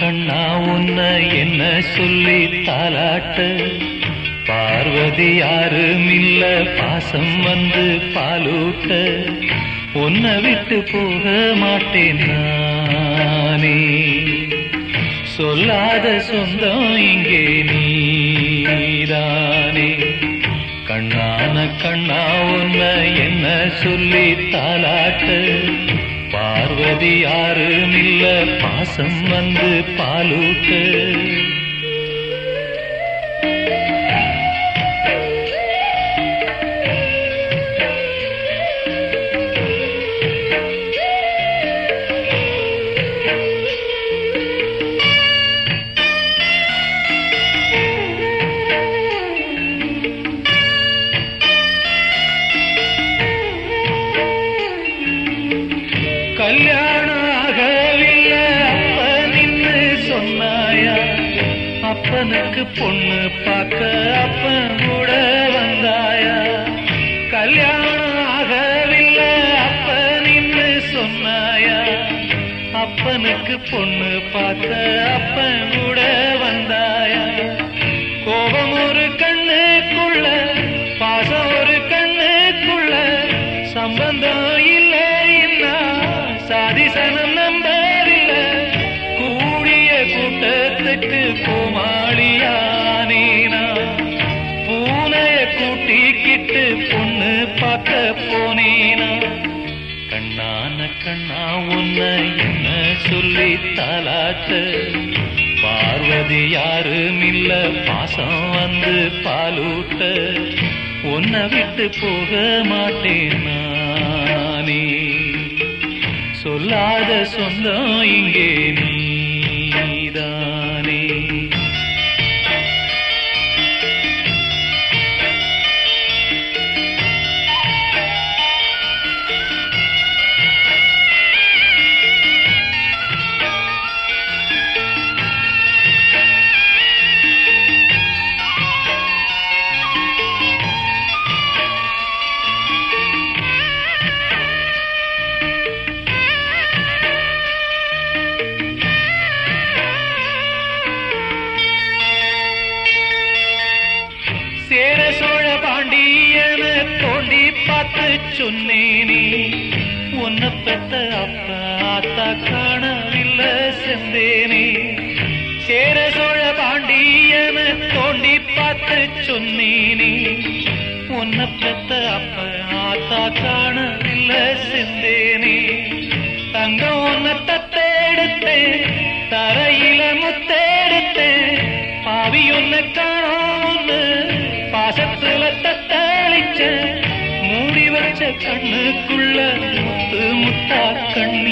கண்ணா உன்ன என்ன சொல்லி தாலாட்ட பார்வதி யாரும் இல்ல பாசம் வந்து பாலூட்ட. உன்னை விட்டு போக மாட்டேன் நானே. சொல்லாத சொந்தம் இங்கே நீதானே. கண்ணான கண்ணா உன்னை என்ன சொல்லி தாலாட்ட கதி யாரும் இல்ல பாசம் வந்து பாலூட்டு. அப்பனுக்கு பொண்ணு பார்க்க அப்பன் கூட வந்தாயா? கல்யாணம் ஆகவில்லை அப்ப நின்று சொன்னாயா? அப்பனுக்கு பொண்ணு பார்க்க அப்பன் கூட வந்தாயா? கோபம் ஒரு கண்ணுக்குள்ள பாசம் ஒரு கண்ணுக்குள்ள சம்பந்தம் கோமாளியானேனா பூனைய கூட்டிக்கிட்டு பொண்ணு பார்க்க போனேனா? கண்ணான கண்ணா உன்ன என்ன சொல்லி தாலாட்ட பார்வதி யாரும் இல்ல பாசம் வந்து பாலூட்ட. உன்னை விட்டு போக மாட்டேன் நானே சொல்லாத சொந்தம் இங்கே நீ. பாண்டியன தோண்டி பார்த்து சொன்னேனே. உன்னை பெத்த அப்பா காணவில்லை செந்தேனே சேர சோழ பாண்டியன தோண்டி பார்த்து சொன்னேனே. உன்னை பெத்த அப்பா காணவில்லை செந்தேனே தங்கம் உன்னை தத்தெடுத்தேன் தரையில முத்தெடுத்தேன் பாவி உன்னை காணோன்னு பாசத்துல தத்தளிச்ச மூடி வச்ச கண்ணுக்குள்ள முத்து முத்தா கண்ணு.